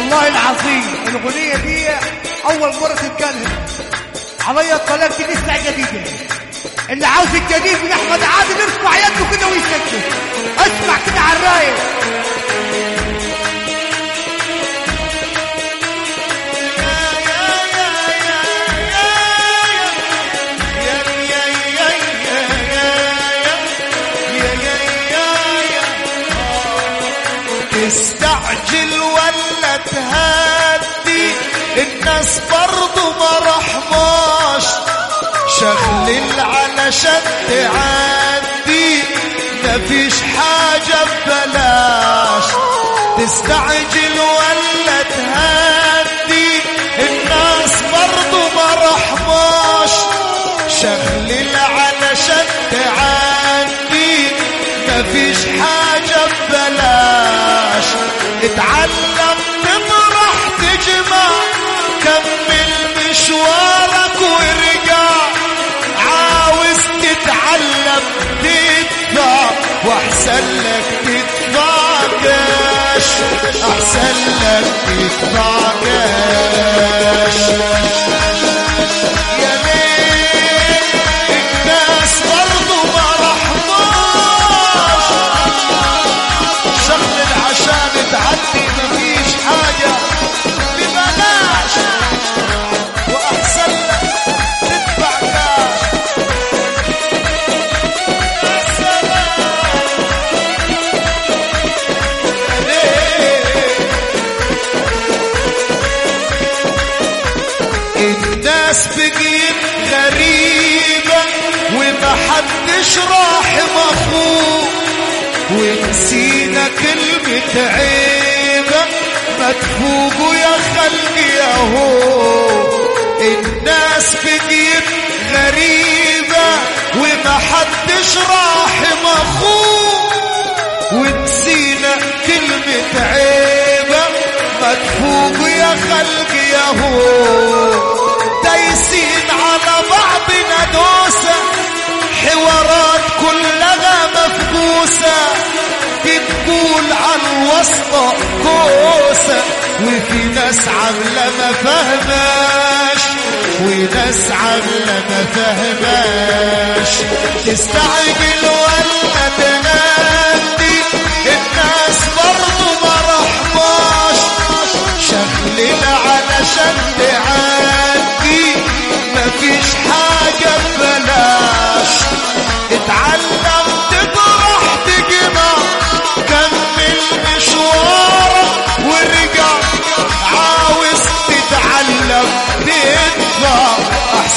والله العظيم. الاغنيه دي أول مرة تتكلم. عليا الطلاق دي نسمع جديدة. اللي عاوز الجديد من أحمد عادل ارفع يده كده ويسجل. أسمع كده على الرايق. تستعجل ولا تهدي. الناس برضو ما رحماش. شغل علشان تعدي مفيش حاجة ببلاش. تستعجل ولا تهدي. الناس برضو ما رحماش. شغل علشان تعدي مفيش حاجة ببلاش. اتعلم Rocket. الناس بقيت غريبة ومحدش راحم أخوه ونسينا كلمة عيبة ما تفوقوا يا خلقي يا هو الناس بقيت غريبة ومحدش راحم أخوه ونسينا كلمة عيبة ما تفوقوا يا خلقي يا هو دايسين على بعضنا دوسة حوارات كلها مفقوسة بتقول عن وسطى كوسة وفي ناس عاملة ما فهماش وناس عاملة ما فهماش. تستعجل ولا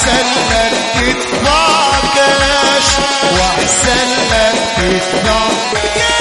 احسن لك تدفع كاش واحسن لك تدفع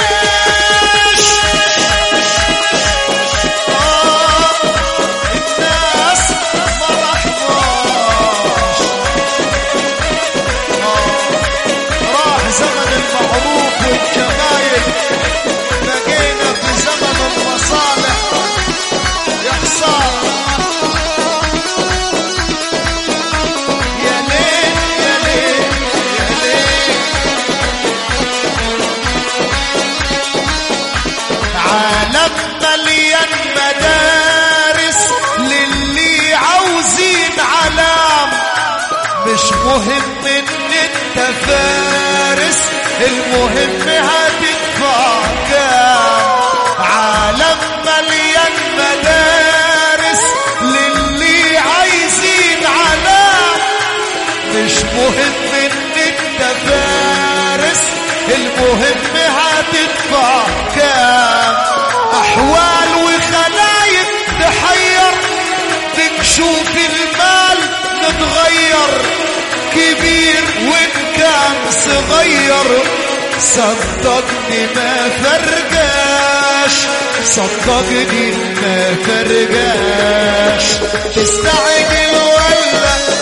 مش مهم إن أنت فارس المهم هتدفع كام؟ عالم مليان مدارس للي عايزين علام. مش مهم إن أنت فارس المهم هتدفع كام؟ أحوال وخلايق تحير تشوف المال متغير كبير وان كان صغير. صدقني ما فرقاش. صدقني ما فرقاش. تستعجل ولا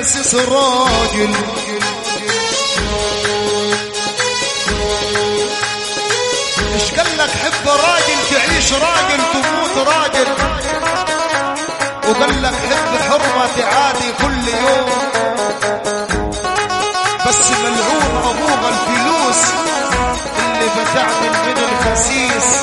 الخسيس راجل إيش قال لك حب راجل تعيش راجل تموت راجل؟ وقال لك حب حرمة عادي كل يوم. بس ملعون ابوغ الفلوس اللي بتعمل من الخسيس